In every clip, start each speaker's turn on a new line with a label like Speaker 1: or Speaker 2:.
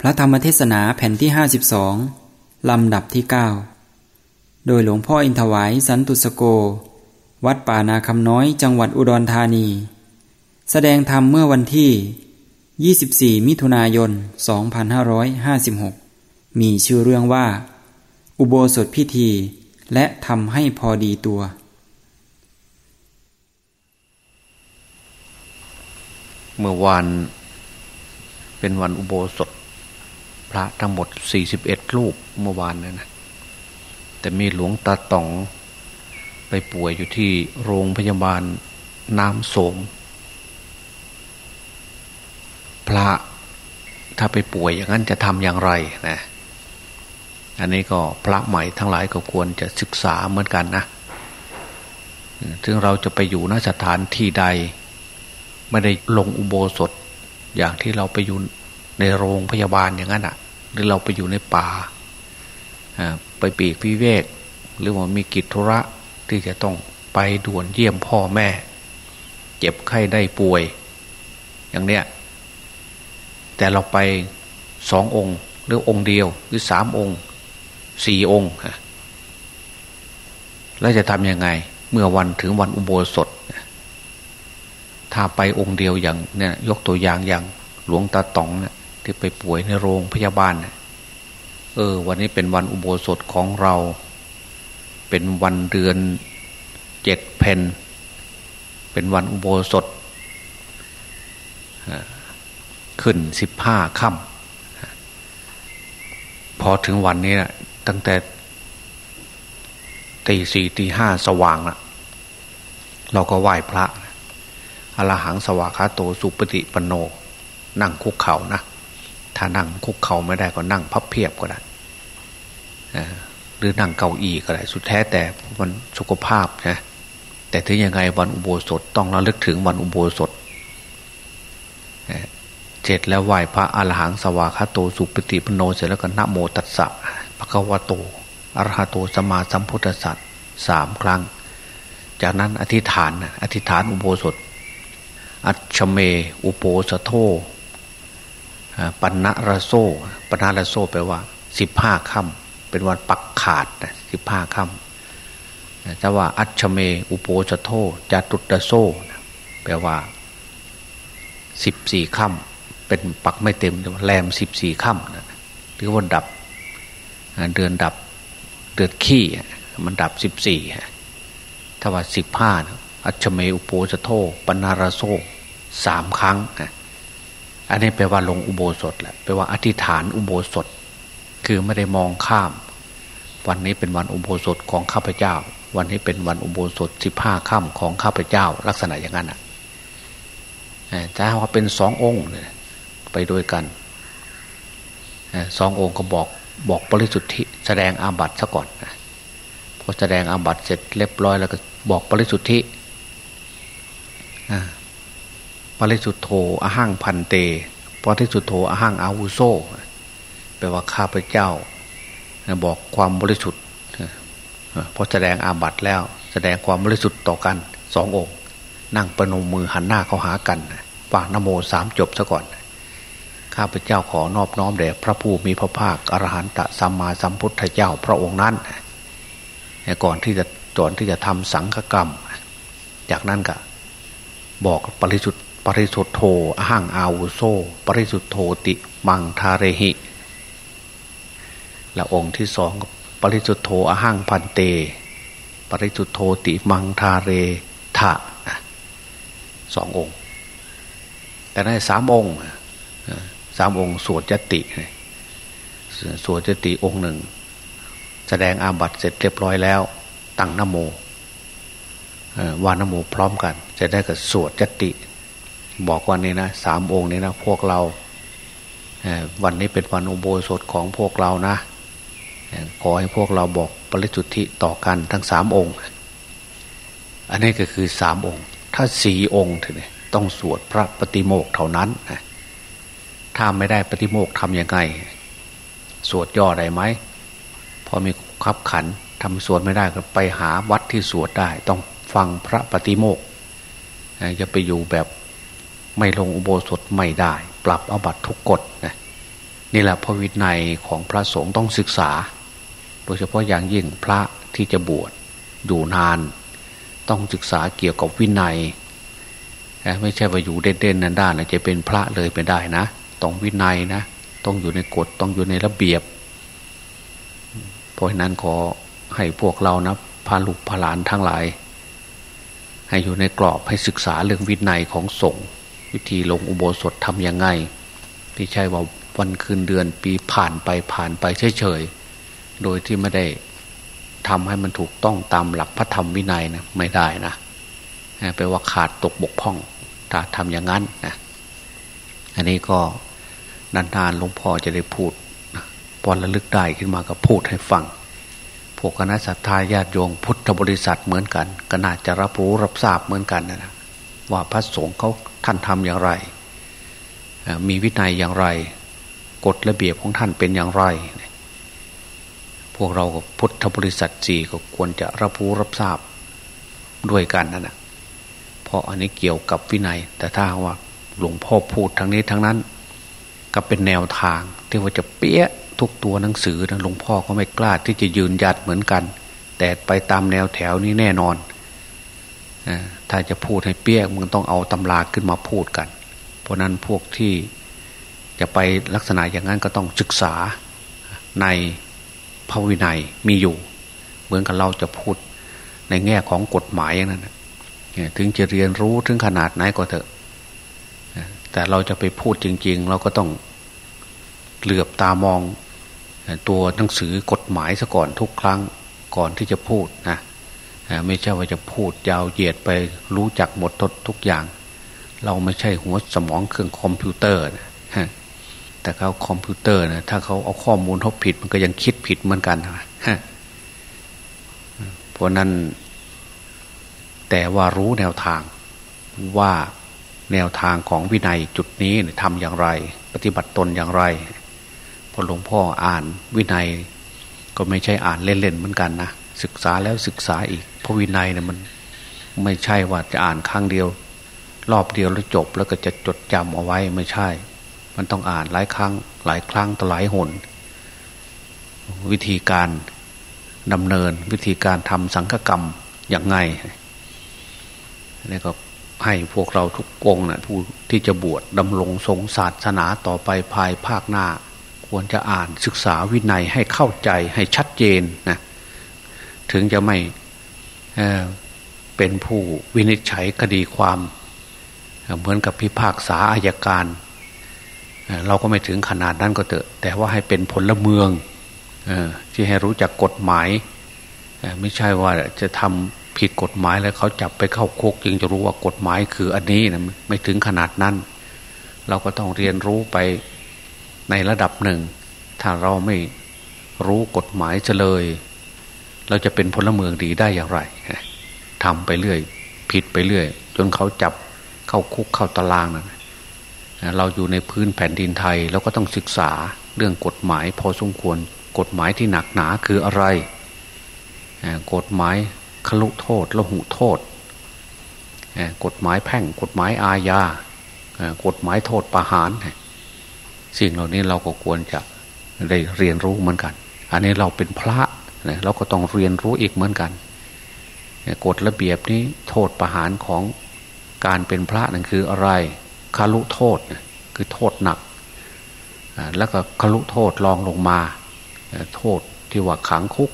Speaker 1: พระธรรมเทศนาแผ่นที่ 52 ลำดับที่ 9 โดยหลวงพ่ออินทวายสันตุสโก วัดป่านาคำน้อยจังหวัดอุดรธานี แสดงธรรมเมื่อวันที่ 24 มิถุนายน 2556 มีชื่อเรื่องว่า อุโบสถพิธี และทำให้พอดีตัว
Speaker 2: เมื่อวานเป็นวันอุโบสถ พระทั้งหมด 41 รูปเมื่อวานนะนะแต่มีหลวงตาต๋องไปป่วยอยู่ที่โรงพยาบาลน้ำโสม พระถ้าไปป่วยอย่างนั้นจะทำอย่างไรนะอันนี้ก็พระใหม่ทั้งหลายก็ควรจะศึกษาเหมือนกันนะถึงเราจะไปอยู่นสถานที่ใด ไม่ได้ลงอุโบสถ อย่างที่เราไปอยู่ ในโรงพยาบาลอย่างนั้นอะ หรือเราไปอยู่ในป่าไปปีกวิเวก หรือว่ามีกิจธุระที่จะต้องไปด่วนเยี่ยมพ่อแม่ เจ็บไข้ได้ป่วย อย่างเนี้ยแต่เราไปสององค์ หรือองค์เดียว หรือสามองค์สี่องค์แล้วจะทำยังไง เมื่อวันถึงวันอุโบสถ ถ้าไปองค์เดียวอย่างเนี่ยยกตัวอย่างอย่างหลวงตาต๋องเนี่ย ที่ไปป่วยในโรงพยาบาลเออ วันนี้เป็นวันอุโบสถของเรา เป็นวันเดือนเจ็ดเพนเป็นวันอุโบสถขึ้นสิบห้าค่ำพอถึงวันนี้นะตั้งแต่ตีสี่ตีห้าสว่างละเราก็ไหว้พระอรหังสวากาโตสุปฏิปโน นั่งคุกเข่านะ ถ้านั่งคุกเข่าไม่ได้ก็นั่งพับเพียบก็ได้หรือนั่งเก้าอี้ก็ได้สุดแท้แต่มันสุขภาพนะแต่ถึงยังไงวันอุโบสถต้องระลึกถึงวันอุโบสถเสร็จแล้วไหว้พระอรหังสวากาโตสุปฏิปโนเสร็จแล้วก็นะโมตัสสะพระกวโตอรหะโตสมาสัมพุทธสัตสามครั้ง จากนั้นอธิษฐานอธิษฐานอุโบสถ อัชเม อุโปสโท ปัณรโซปัณรโซแปลว่าสิบห้าค่ำเป็นวันปักขาดสิบห้าค่ำแต่ว่าอัชเม อุโปสโทจตุตโซแปลว่าสิบสี่ค่ำเป็นปักไม่เต็มแรมสิบสี่ค่ำหรือว่าดับเดือนดับเดือนขี้มันดับสิบสี่ถ้าว่าสิบห้าอัชเม อุโปสโทปัณรโซสามครั้งนะ อันนี้แปลว่าลงอุโบสถแหละแปลว่าอธิษฐานอุโบสถ คือไม่ได้มองข้าม วันนี้เป็นวันอุโบสถของข้าพเจ้า วันนี้เป็นวันอุโบสถสิบห้าค่ำของข้าพเจ้า ลักษณะอย่างนั้นอะถ้าว่าเป็นสององค์ไปด้วยกันสององค์ก็บอกบอกบริสุทธิแสดงอาบัติซะก่อนพอแสดงอาบัติเสร็จเรียบร้อยแล้วก็บอกบริสุทธิ ปริสุทธโธอหังพันเตปริสุทธโธอหังอาวุโซแปลว่าข้าพเจ้า บอกความบริสุทธิ์พอแสดงอาบัติแล้ว แสดงความบริสุทธิ์ต่อกันสององค์ นั่งประนมมือหันหน้าเข้าหากันฝากนโมสามจบซะก่อน ข้าพเจ้าขอนอบน้อมแด่พระผู้มีพระภาคอรหันตสัมมาสัมพุทธเจ้าพระองค์นั้นก่อนที่จะก่อนที่จะทำสังฆกรรม จากนั้นก็บอกปริสุทธิ ปริสุทธโธอหังอาวุโซปริสุทธโธติมังทาเรหิและองค์ที่สองปริสุทธโธอหังพันเต ปริสุทธโธติมังทาเรทะสององค์ แต่ในสามองค์สามองค์สวดจติสวดจติองค์หนึ่ง แสดงอาบัติเสร็จเรียบร้อยแล้ว ตั้งนโมวานโมพร้อมกัน จะได้กับสวดจติ บอกวันนี้นะสามองค์นี้นะพวกเราวันนี้เป็นวันอุโบสถของพวกเรานะขอให้พวกเราบอกปริจุทธิต่อกันทั้งสามองค์ อันนี้ก็คือสามองค์ ถ้าสี่องค์ถึงต้องสวดพระปฏิโมกเท่านั้นถ้าไม่ได้ปฏิโมกทำยังไง สวดย่อได้ไหมพอมีขับขันทำสวดไม่ได้ก็ไปหาวัดที่สวดได้ ต้องฟังพระปฏิโมกจะไปอยู่แบบ ไม่ลงอุโบสถไม่ได้ ปรับอบัตทุกกฎนะนี่แหละพระวินัยของพระสงฆ์ต้องศึกษา โดยเฉพาะอย่างยิ่งพระที่จะบวชอยู่นาน ต้องศึกษาเกี่ยวกับวินัยไม่ใช่ว่าอยู่เด่นๆนั่นด้านจะเป็นพระเลยไปได้นะต้องวินัยนะต้องอยู่ในกฎต้องอยู่ในระเบียบ เพราะนั้นขอให้พวกเรานะพาลูกพาหลานทั้งหลาย ให้อยู่ในกรอบให้ศึกษาเรื่องวินัยของสงฆ์ วิธีลงอุโบสถทำยังไงไม่ใช่ว่าวันคืนเดือนปีผ่านไปผ่านไปเฉยๆ โดยที่ไม่ได้ทำให้มันถูกต้องตามหลักพระธรรมวินัยนะไม่ได้นะแปลว่าขาดตกบกพร่อง ถ้าทำอย่างนั้นนะอันนี้ก็นานๆหลวงพ่อจะได้พูดพอระลึกได้ขึ้นมาก็พูดให้ฟังพวกคณะสัตยาญาติโยมพุทธบริษัทเหมือนกัน ก็น่าจะรับรู้รับทราบเหมือนกันนะว่าพระสงฆ์เขา ท่านทำอย่างไร มีวินัยอย่างไร กฎระเบียบของท่านเป็นอย่างไร พวกเรากับพุทธบริษัทสี่ก็ควรจะรับรู้รับทราบด้วยกันนั่นแหะเพราะอันนี้เกี่ยวกับวินัย แต่ถ้าว่าหลวงพ่อพูดทั้งนี้ทั้งนั้น ก็เป็นแนวทางที่ว่าจะเปี้ยทุกตัวหนังสือนะหลวงพ่อก็ไม่กล้าที่จะยืนยัดเหมือนกัน แต่ไปตามแนวแถวนี้แน่นอน ถ้าจะพูดให้เปี้ยมึงต้องเอาตำราขึ้นมาพูดกัน เพราะนั้นพวกที่จะไปลักษณะอย่างนั้นก็ต้องศึกษาในพระวินัยมีอยู่ เหมือนกับเราจะพูดในแง่ของกฎหมายอย่างนั้นถึงจะเรียนรู้ถึงขนาดไหนก็เถอะ แต่เราจะไปพูดจริง ๆ เราก็ต้องเหลือบตามองตัวหนังสือกฎหมายซะก่อนทุกครั้งก่อนที่จะพูดนะ ไม่ใช่ว่าจะพูดยาวเหยียดไปรู้จักหมดททุกอย่าง เราไม่ใช่หัวสมองเครื่องคอมพิวเตอร์นะแต่เขาคอมพิวเตอร์นะถ้าเขาเอาข้อมูลเขาผิดมันก็ยังคิดผิดเหมือนกันนะเพราะนั้น แต่ว่ารู้แนวทางว่าแนวทางของวินัยจุดนี้ทำอย่างไร ปฏิบัติตนอย่างไรพอหลวงพ่ออ่านวินัย ก็ไม่ใช่อ่านเล่นๆเหมือนกันนะศึกษาแล้วศึกษาอีก พระวินัยเนี่ยมัน ไม่ใช่ว่าจะอ่านครั้งเดียว รอบเดียวแล้วจบแล้วก็จะจดจำเอาไว้ไม่ใช่ มันต้องอ่านหลายครั้ง หลายครั้งต่อหลายหน วิธีการดำเนิน วิธีการทำสังฆกรรมอย่างไงนี่ก็ให้พวกเราทุกองนะผู้ที่จะบวชดำรงทรงศาสนาต่อไปภายภาคหน้า ควรจะอ่านศึกษาวินัยให้เข้าใจให้ชัดเจนนะถึงจะไม่ เป็นผู้วินิจฉัยคดีความเหมือนกับพิพากษาอายการ เราก็ไม่ถึงขนาดนั้นก็เถอะ แต่ว่าให้เป็นผลเมืองที่ให้รู้จักกฎหมาย ไม่ใช่ว่าจะทำผิดกฎหมายแล้วเขาจับไปเข้าคุกจึงจะรู้ว่ากฎหมายคืออันนี้นะไม่ถึงขนาดนั้น เราก็ต้องเรียนรู้ไปในระดับหนึ่ง ถ้าเราไม่รู้กฎหมายจะเลย เราจะเป็นพลเมืองดีได้อย่างไรทำไปเรื่อย ผิดไปเรื่อย จนเขาจับเข้าคุกเข้าตารางนะเราอยู่ในพื้นแผ่นดินไทยเราก็ต้องศึกษาเรื่องกฎหมาย พอสมควรกฎหมายที่หนักหนาคืออะไร กฎหมายคลุโทษละหุโทษ กฎหมายแพ่ง กฎหมายอาญากฎหมายโทษประหาร สิ่งเหล่านี้เราก็ควรจะได้เรียนรู้เหมือนกัน อันนี้เราเป็นพระนะ เราก็ต้องเรียนรู้อีกเหมือนกันกฎระเบียบนี้โทษประหารของการเป็นพระนั่นคืออะไรคารุโทษคือโทษหนัก แล้วก็คารุโทษรองลงมา โทษที่ว่าขังคุก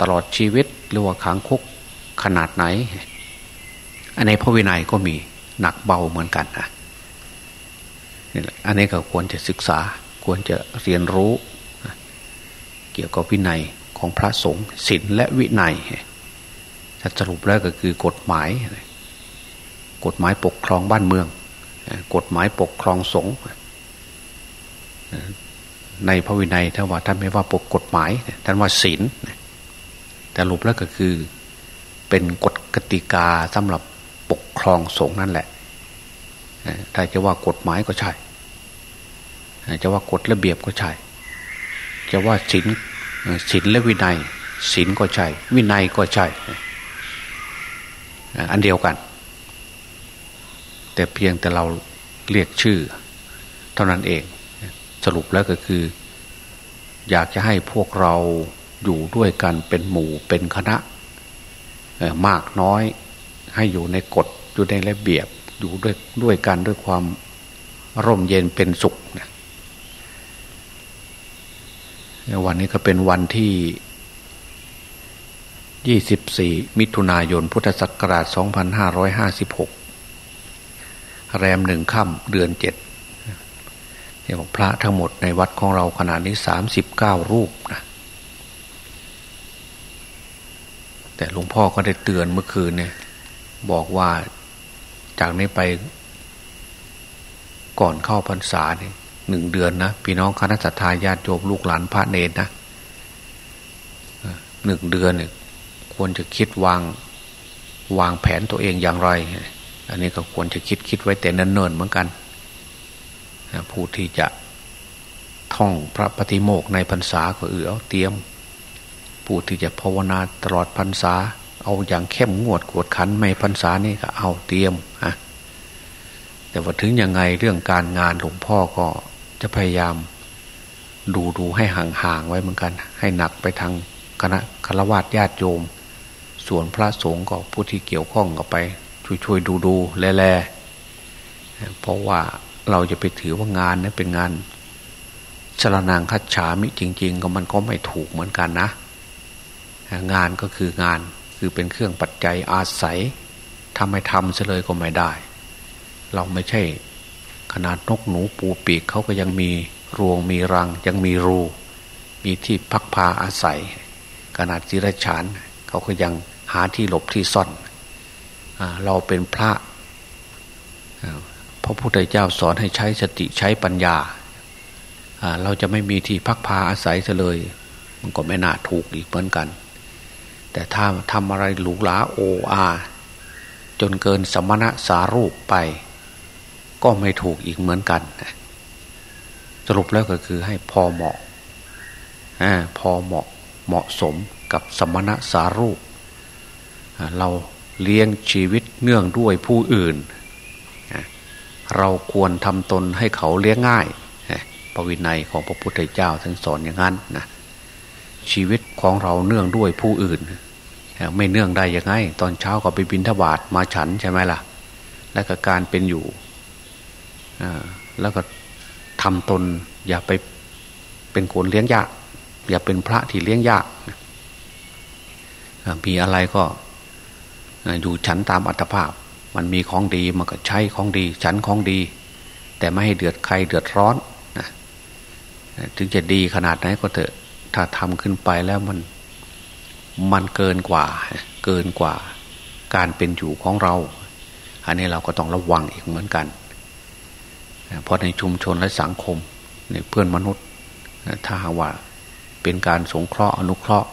Speaker 2: ตลอดชีวิตหรือว่าขังคุกขนาดไหน อันในพระวินัยก็มีหนักเบาเหมือนกันนะอันนี้ก็ควรจะศึกษาควรจะเรียนรู้ เกี่ยวกับวินัยของพระสงฆ์ศีลและวินัยถ้าสรุปแล้วก็คือกฎหมาย กฎหมายปกครองบ้านเมือง กฎหมายปกครองสงฆ์ในพระวินัยถ้าว่าท่านไม่ว่าปกกฎหมายท่านว่าศีลแต่รูปแล้วก็คือเป็นกฎกติกาสำหรับปกครองสงฆ์นั่นแหละถ้าจะว่ากฎหมายก็ใช่จะว่ากฎระเบียบก็ใช่ จะว่าศีลศีลและวินัยศีลก็ใช่ วินัยก็ใช่ อันเดียวกัน แต่เพียงแต่เราเรียกชื่อ เท่านั้นเอง สรุปแล้วก็คือ อยากจะให้พวกเราอยู่ด้วยกันเป็นหมู่เป็นคณะมากน้อยให้อยู่ในกฎอยู่ในระเบียบอยู่ด้วยด้วยกันด้วยความร่มเย็นเป็นสุขนะ วันนี้ก็เป็นวันที่ 24 มิถุนายน พุทธศักราช 2556 แรมหนึ่งค่ำเดือนเจ็ดเดี๋ยพระทั้งหมดในวัดของเราขนาดนี้ 39 รูปนะแต่หลวงพ่อก็ได้เตือนเมื่อคืนเนี่ย บอกว่าจากนี้ไปก่อนเข้าพรรษาเนี่ย หนึ่งเดือนนะพี่น้องคณะสัตยาญาติโยมลูกหลานพระเนรนะหนึ่งเดือนเนี่ยควรจะคิดวางวางแผนตัวเองอย่างไร อันนี้ก็ควรจะคิดคิดไว้แต่เนิ่นๆเหมือนกันผู้ที่จะท่องพระปฏิโมกในพรรษาก็เอือเอาเตรียม ผู้ที่จะภาวนาตลอดพรรษา เอาอย่างเข้มงวดกวดขันในพรรษานี่ก็เอาเตรียมฮะแต่ว่าถึงยังไงเรื่องการงานหลวงพ่อก็ จะพยายามดูดูให้ห่างๆไว้เหมือนกัน ให้หนักไปทางคณะคารวะญาติโยม ส่วนพระสงฆ์ก็ผู้ที่เกี่ยวข้องก็ไป ช่วยๆดูดูแลๆเพราะว่าเราจะไปถือว่างานนี้เป็นงานชลนางคัดฉามิจริง ๆ ก็มันก็ไม่ถูกเหมือนกันนะ งานก็คืองานคือเป็นเครื่องปัจจัยอาศัยทำให้ทำเฉลยก็ไม่ได้ เราไม่ใช่ ขนาดนกหนูปูปีกเขาก็ยังมีรวงมีรัง ยังมีรู มีที่พักพาอาศัย ขนาดจิรชานเขาก็ยังหาที่หลบที่ซ่อนเราเป็นพระพระพุทธเจ้าสอนให้ใช้สติใช้ปัญญา เราจะไม่มีที่พักพาอาศัยเลย มันก็ไม่น่าถูกอีกเหมือนกัน แต่ถ้าทำอะไรหรูหราโออา จนเกินสมณะสารูปไป ก็ไม่ถูกอีกเหมือนกัน สรุปแล้วก็คือให้พอเหมาะพอเหมาะเหมาะสมกับสมณะสารูป เราเลี้ยงชีวิตเนื่องด้วยผู้อื่น เราควรทำตนให้เขาเลี้ยงง่ายปวินัยของพระพุทธเจ้าท่านสอนอย่างนั้นนะชีวิตของเราเนื่องด้วยผู้อื่น ไม่เนื่องได้ยังไง ตอนเช้าก็ไปบินทบาทมาฉันใช่ไหมล่ะ และก็การเป็นอยู่ แล้วก็ทำตน อย่าไปเป็นคนเลี้ยงยาก อย่าเป็นพระที่เลี้ยงยากมีอะไรก็อยู่ฉันตามอัตภาพ มันมีของดีมันก็ใช้ของดี ฉันของดี แต่ไม่ให้เดือดใครเดือดร้อนนะถึงจะดีขนาดไหนก็เถอะถ้าทำขึ้นไปแล้วมันมันเกินกว่า เกินกว่าการเป็นอยู่ของเรา อันนี้เราก็ต้องระวังอีกเหมือนกัน เพราะในชุมชนและสังคมในเพื่อนมนุษย์ถ้าหากว่าเป็นการสงเคราะห์อนุเคราะห์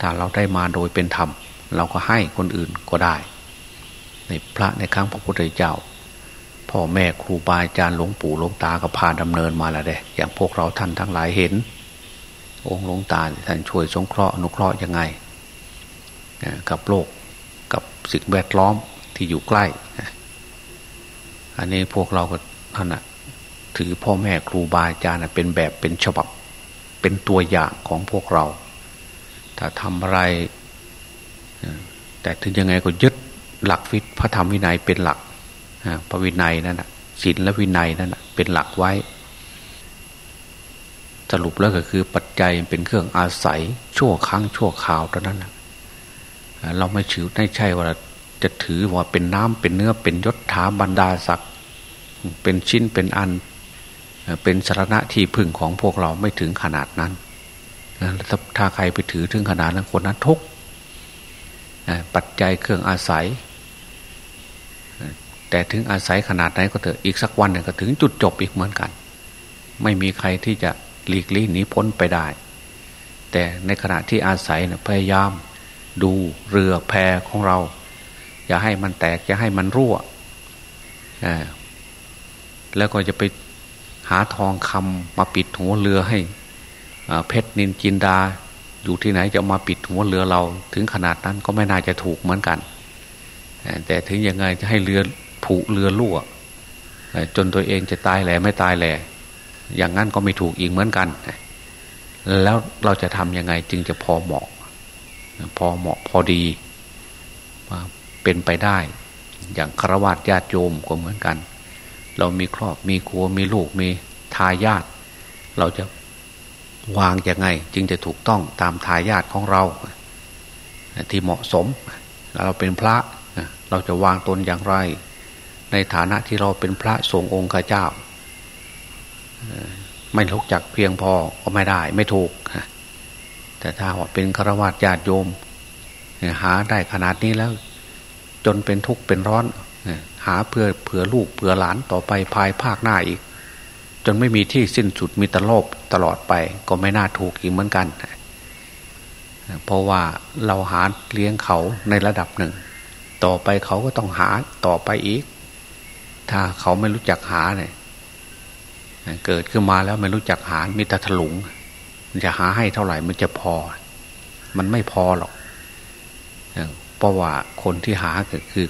Speaker 2: ถ้าเราได้มาโดยเป็นธรรม เราก็ให้คนอื่นก็ได้ ในพระในครั้งพระพุทธเจ้า พ่อแม่ครูบาอาจารย์หลวงปู่หลวงตาก็พาดำเนินมาแล้วเด้อย่างพวกเราท่านทั้งหลายเห็น องค์หลวงตาท่านช่วยสงเคราะห์อนุเคราะห์ยังไงกับโลกกับสิ่งแวดล้อมที่อยู่ใกล้ อันนี้พวกเราก็ ท่านถือพ่อแม่ครูบาอาจารย์เป็นแบบเป็นฉบับ เป็นตัวอย่างของพวกเรา ถ้าทำอะไร แต่ถึงยังไงก็ยึดหลักวิพระธรรมวินัยเป็นหลักพระวินัยนั่นศีลและวินัยนั่นเป็นหลักไว้ สรุปแล้วก็คือปัจจัยเป็นเครื่องอาศัย ชั่วครั้งชั่วคราวเท่านั้นเราไม่ถือไม่ใช่ว่าจะถือว่าเป็นน้ำเป็นเนื้อเป็นยศถาบรรดาศักดิ์ เป็นชิ้นเป็นอัน เป็นสารณะที่พึ่งของพวกเราไม่ถึงขนาดนั้นถ้าใครไปถือถึงขนาดนั้นคนนั้นทุกปัจจัยเครื่องอาศัย แต่ถึงอาศัยขนาดไหนก็เถอะอีกสักวันหนึ่งก็ถึงจุดจบอีกเหมือนกัน ไม่มีใครที่จะหลีกลี่หนีพ้นไปได้ แต่ในขณะที่อาศัยนะพยายามดูเรือแพของเรา อย่าให้มันแตก อย่าให้มันรั่ว แล้วก็จะไปหาทองคำมาปิดหัวเรือให้เพชรนินจินดา อยู่ที่ไหนจะมาปิดหัวเรือเรา ถึงขนาดนั้นก็ไม่น่าจะถูกเหมือนกัน แต่ถึงยังไงจะให้เรือผุเรือรั่วจนตัวเองจะตายแหล่ไม่ตายแหล่อย่างนั้นก็ไม่ถูกอีกเหมือนกัน แล้วเราจะทำยังไงจึงจะพอเหมาะ พอเหมาะพอดี เป็นไปได้ อย่างครวญญาติโยมก็เหมือนกัน เรามีครอบมีครัวมีลูกมีทายาทเราจะวางยังไง จึงจะถูกต้องตามทายาทของเรา ที่เหมาะสม เราเป็นพระเราจะวางตนอย่างไร ในฐานะที่เราเป็นพระสงฆ์องค์ข้าเจ้า ไม่รู้จักเพียงพอก็ไม่ได้ไม่ถูก แต่ถ้าว่าเป็นฆราวาสญาติโยม หาได้ขนาดนี้แล้ว จนเป็นทุกข์เป็นร้อนหาเพื่อเผื่อลูกเผื่อหลานต่อไปภายภาคหน้าอีก จนไม่มีที่สิ้นสุดมีตลบตลอดไปก็ไม่น่าถูกอีกเหมือนกัน เพราะว่าเราหาเลี้ยงเขาในระดับหนึ่ง ต่อไปเขาก็ต้องหาต่อไปอีก ถ้าเขาไม่รู้จักหาเนี่ยเกิดขึ้นมาแล้วไม่รู้จักหามีแต่ถลุงจะหาให้เท่าไหร่มันจะพอ มันไม่พอหรอก เพราะว่าคนที่หาก็คือ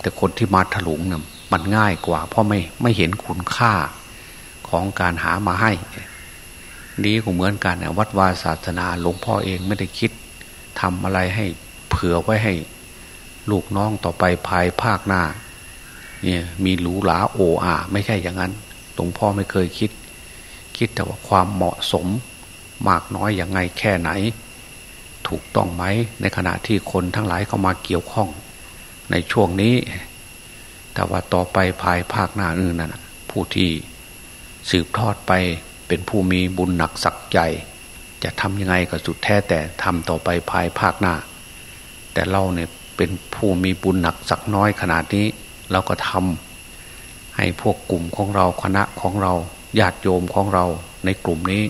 Speaker 2: แต่คนที่มาถลุงเนี่ยมันง่ายกว่า เพราะไม่ไม่เห็นคุณค่าของการหามาให้นี้ก็เหมือนกันวัดวาศาสนาหลวงพ่อเองไม่ได้คิดทำอะไรให้เผื่อไว้ให้ ลูกน้องต่อไปภายภาคหน้า เนี่ยมีหรูหราโออาไม่ใช่อย่างนั้นหลวงพ่อไม่เคยคิด คิดแต่ว่าความเหมาะสม มากน้อยอย่างไงแค่ไหน ถูกต้องไหม ในขณะที่คนทั้งหลายเข้ามาเกี่ยวข้อง ในช่วงนี้ แต่ว่าต่อไปภายภาคหน้าอื่นนั่นผู้ที่สืบทอดไปเป็นผู้มีบุญหนักสักใหญ่ จะทำยังไงก็สุดแท้แต่ทำต่อไปภายภาคหน้า แต่เราเนี่ยเป็นผู้มีบุญหนักสักน้อยขนาดนี้ เราก็ทำให้พวกกลุ่มของเราคณะของเราญาติโยมของเราในกลุ่มนี้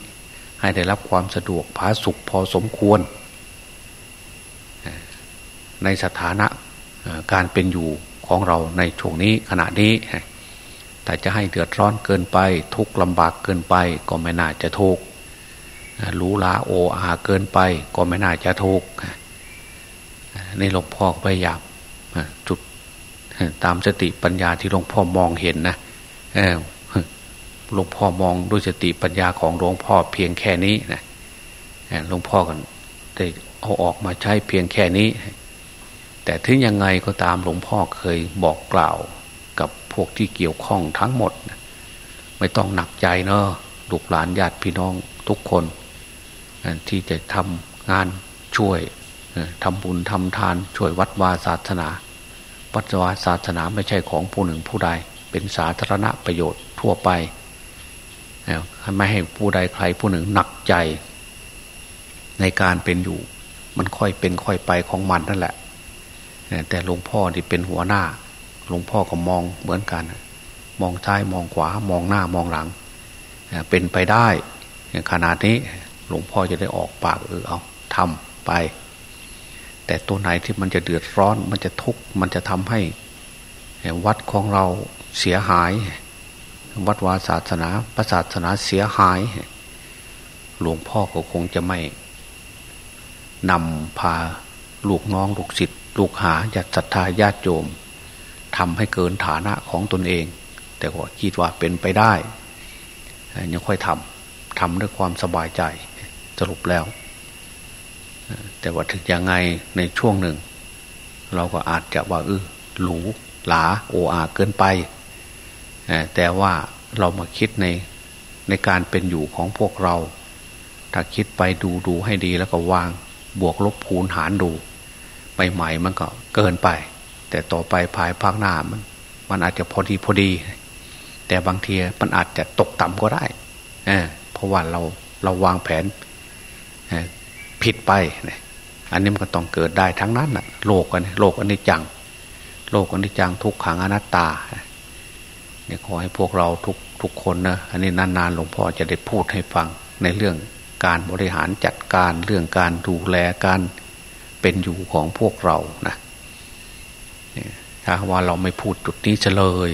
Speaker 2: ให้ได้รับความสะดวกผาสุขพอสมควร ในสถานะการเป็นอยู่ของเราในช่วงนี้ขณะนี้ แต่จะให้เดือดร้อนเกินไป ทุกข์ลำบากเกินไป ก็ไม่น่าจะทุกข์รู้ลาโออาเกินไป ก็ไม่น่าจะทุกข์ในหลวงพ่อพยายามจุดตามสติปัญญาที่หลวงพ่อมองเห็นนะหลวงพ่อมองด้วยสติปัญญาของหลวงพ่อเพียงแค่นี้นะหลวงพ่อกันได้เอาออกมาใช้เพียงแค่นี้ แต่ถึงยังไงก็ตามหลวงพ่อเคยบอกกล่าวกับพวกที่เกี่ยวข้องทั้งหมด ไม่ต้องหนักใจเนอะลูกหลานญาติพี่น้องทุกคน ที่จะทำงานช่วยทำบุญทำทานช่วยวัดวาศาสนา วัดวาศาสนาไม่ใช่ของผู้หนึ่งผู้ใด เป็นสาธารณประโยชน์ทั่วไปไม่ให้ผู้ใดใครผู้หนึ่งหนักใจ ในการเป็นอยู่ มันค่อยเป็นค่อยไปของมันนั่นแหละ แต่หลวงพ่อที่เป็นหัวหน้า หลวงพ่อก็มองเหมือนกัน มองซ้ายมองขวามองหน้ามองหลัง เป็นไปได้ขนาดนี้หลวงพ่อจะได้ออกปากเออเอาทำไป แต่ตัวไหนที่มันจะเดือดร้อน มันจะทุกข์มันจะทำให้ วัดของเราเสียหาย วัดวาศาสนาประศาสนาเสียหาย หลวงพ่อก็คงจะไม่นำพาลูกน้องลูกศิษย์ ลูกหาญาติศรัทธาญาติโยมทำให้เกินฐานะของตนเอง แต่ก็คิดว่าเป็นไปได้ยังค่อยทำทำด้วยความสบายใจสรุปแล้ว แต่ว่าถึงยังไงในช่วงหนึ่ง เราก็อาจจะว่าเออหรูหลาโออาเกินไป แต่ว่าเรามาคิดในในการเป็นอยู่ของพวกเรา ถ้าคิดไปดูดูให้ดีแล้วก็วางบวกลบคูณหารดู ใหม่ๆมันก็เกินไป แต่ต่อไปภายภาคหน้ามัน มันอาจจะพอดีพอดี แต่บางทีมันอาจจะตกต่ำก็ได้เเพราะว่าเราเราวางแผนผิดไปอันนี้มันก็ต้องเกิดได้ทั้งนั้นน่ะโลกอันโลกอันนี้จัง โลกอันนี้จังทุกขังอนัตตาเนี่ยขอให้พวกเราทุกทุกคนนะอันนี้นานๆหลวงพ่อจะได้พูดให้ฟังในเรื่องการบริหารจัดการเรื่องการดูแลการ เป็นอยู่ของพวกเรานะถ้าว่าเราไม่พูดจุดนี้เฉลย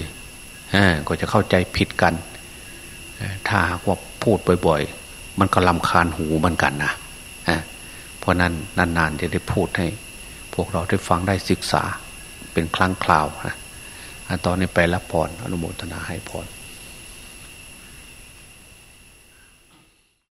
Speaker 2: ก็จะเข้าใจผิดกัน ถ้าว่าพูดบ่อยๆ มันก็ลำคาญหูมือนกันนะเพราะนั้นนานๆจะได้พูดให้ พวกเราได้ฟังได้ศึกษาเป็นครั้งคราวนะตอนนี้ไปรับพรอนุโมทนาให้พร